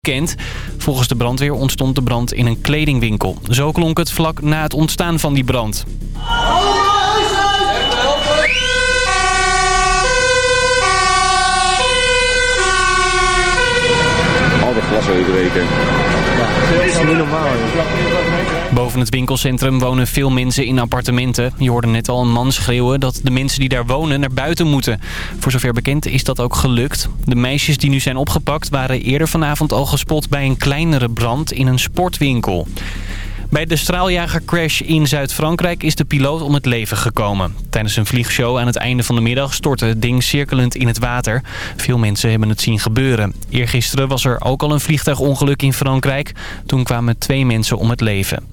Kent. Volgens de brandweer ontstond de brand in een kledingwinkel. Zo klonk het vlak na het ontstaan van die brand. Al de glas uitbreken. Dat is niet normaal. Boven het winkelcentrum wonen veel mensen in appartementen. Je hoorde net al een man schreeuwen dat de mensen die daar wonen naar buiten moeten. Voor zover bekend is dat ook gelukt. De meisjes die nu zijn opgepakt waren eerder vanavond al gespot bij een kleinere brand in een sportwinkel. Bij de straaljagercrash in Zuid-Frankrijk is de piloot om het leven gekomen. Tijdens een vliegshow aan het einde van de middag stortte het ding cirkelend in het water. Veel mensen hebben het zien gebeuren. Eergisteren was er ook al een vliegtuigongeluk in Frankrijk. Toen kwamen twee mensen om het leven.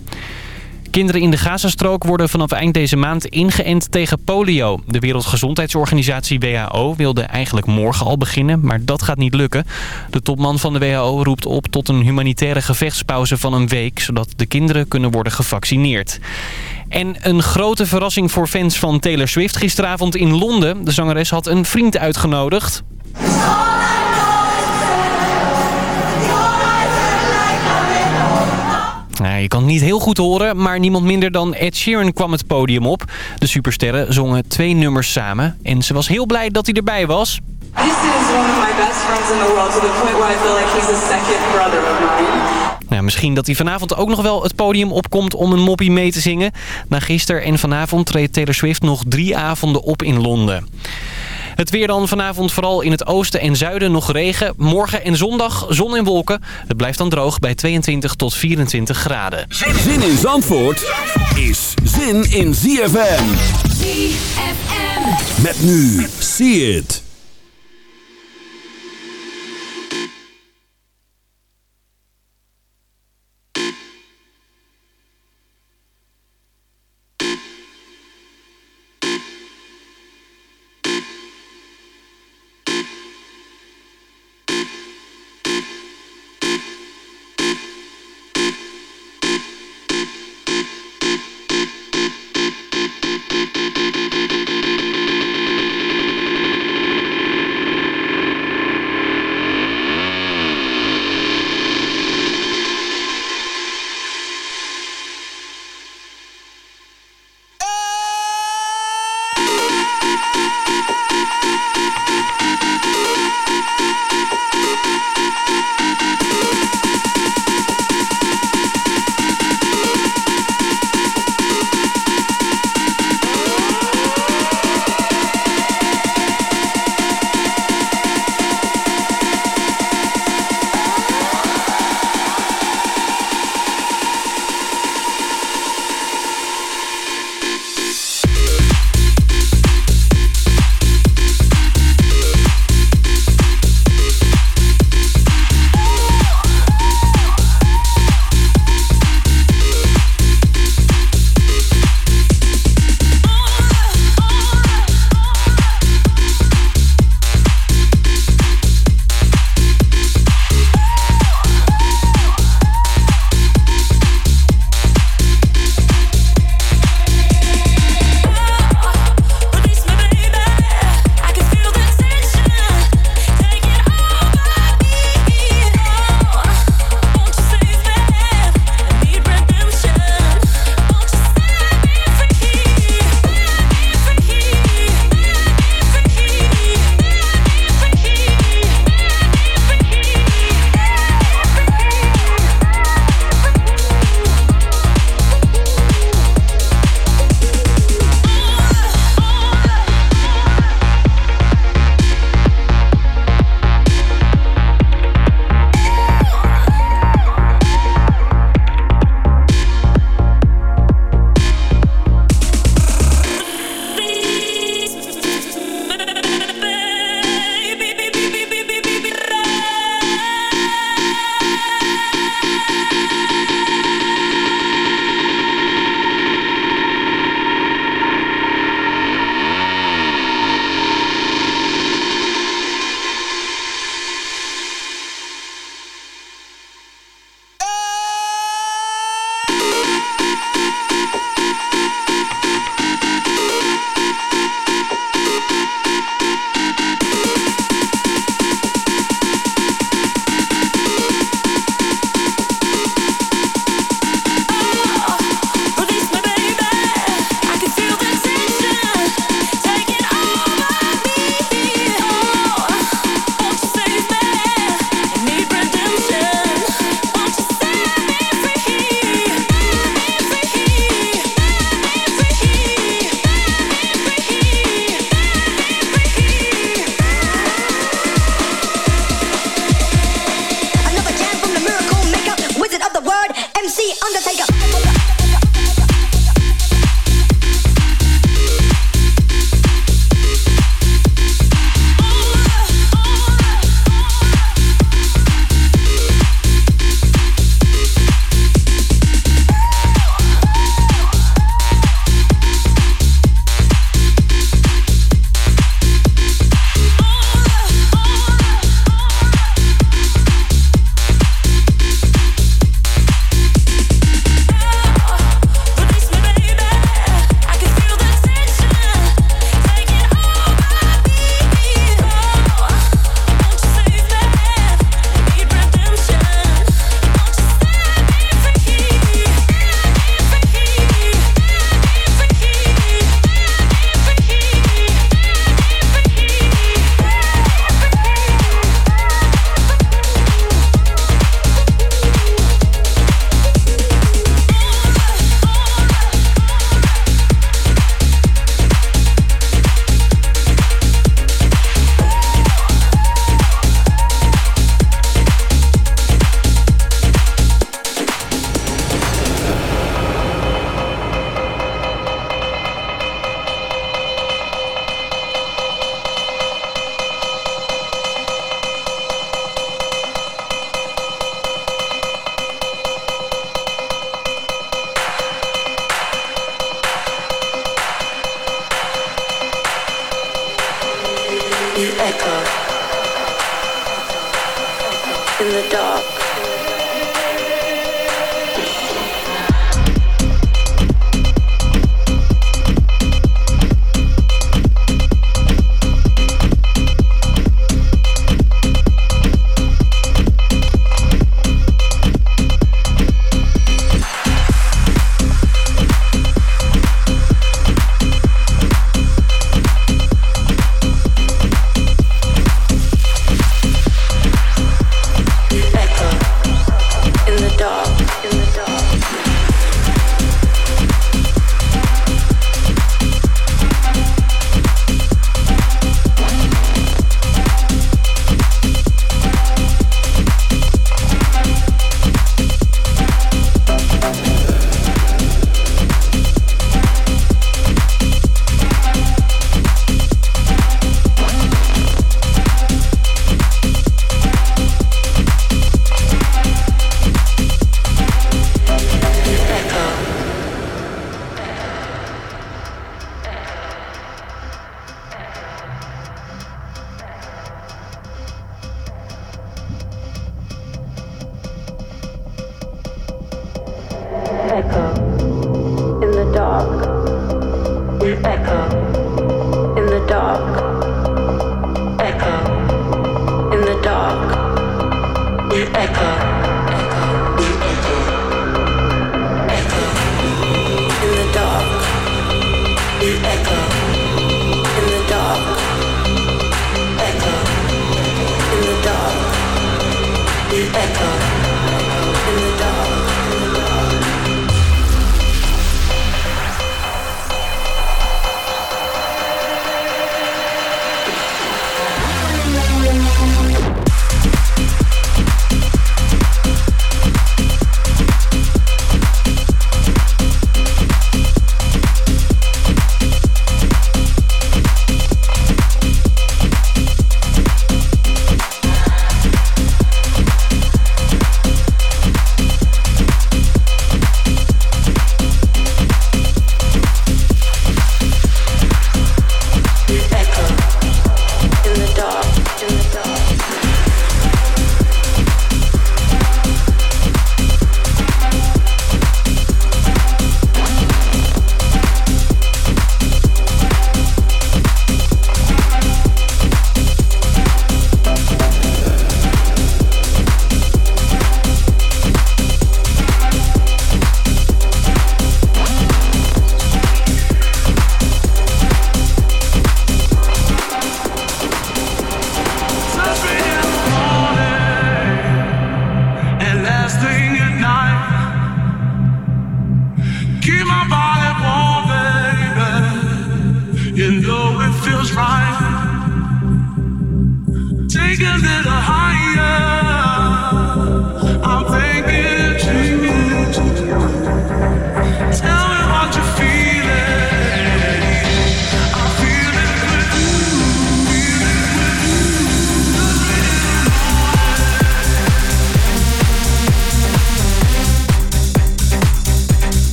Kinderen in de Gazastrook worden vanaf eind deze maand ingeënt tegen polio. De Wereldgezondheidsorganisatie WHO wilde eigenlijk morgen al beginnen, maar dat gaat niet lukken. De topman van de WHO roept op tot een humanitaire gevechtspauze van een week... zodat de kinderen kunnen worden gevaccineerd. En een grote verrassing voor fans van Taylor Swift gisteravond in Londen. De zangeres had een vriend uitgenodigd. Nou, je kan het niet heel goed horen, maar niemand minder dan Ed Sheeran kwam het podium op. De supersterren zongen twee nummers samen en ze was heel blij dat hij erbij was. This is one of my best friends in the world to the point where I feel like he's a second brother of mine. Nou, misschien dat hij vanavond ook nog wel het podium opkomt om een moppie mee te zingen. Na gisteren en vanavond treedt Taylor Swift nog drie avonden op in Londen. Het weer dan vanavond vooral in het oosten en zuiden nog regen. Morgen en zondag zon en wolken. Het blijft dan droog bij 22 tot 24 graden. Zin in Zandvoort is zin in ZFM. ZFM. Met nu, see it.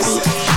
Beat.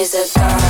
is a god.